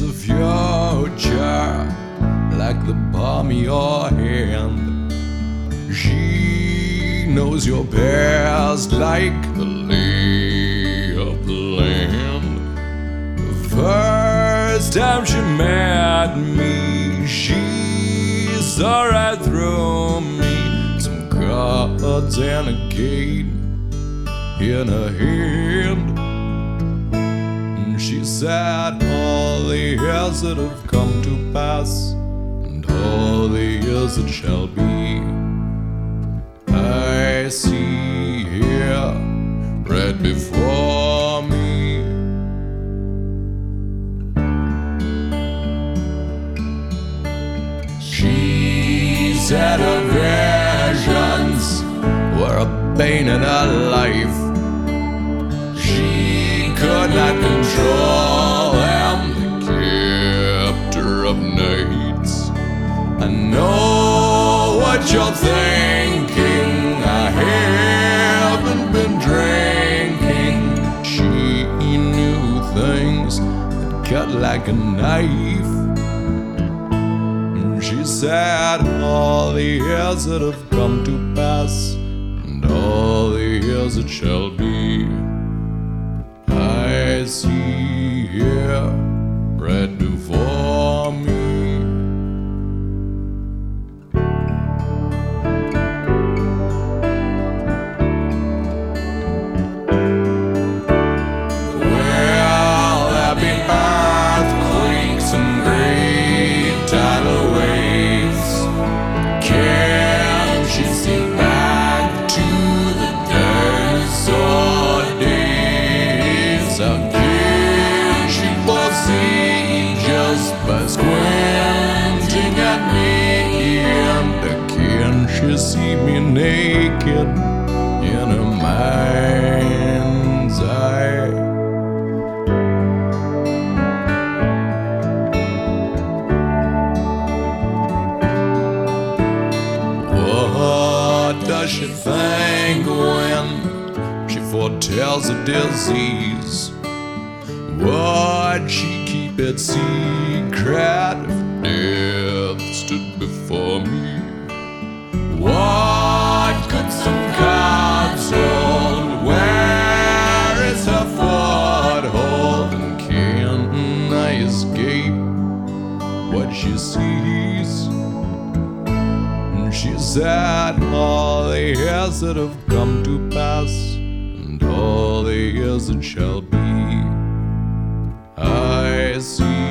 knows the future like the palm of your hand. She knows your past like the lay of the land. The first time she met me, she saw right through me. Some cards and a cane in her hand. And she said, All the years that have come to pass, and all the years that shall be, I see here right before me. She said her visions were a pain in her life. What you're thinking. I haven't been drinking. She knew things that cut like a knife. And She said all the years that have come to pass, and all the years that shall be. I see squinting at me? And can she see me naked in her mind's eye? What does she think when she foretells a disease? Would she keep it secret if death stood before me? What could some cards hold? Where is her foothold? And can I escape what she sees? She said, All the years that have come to pass, and all the years that shall be, see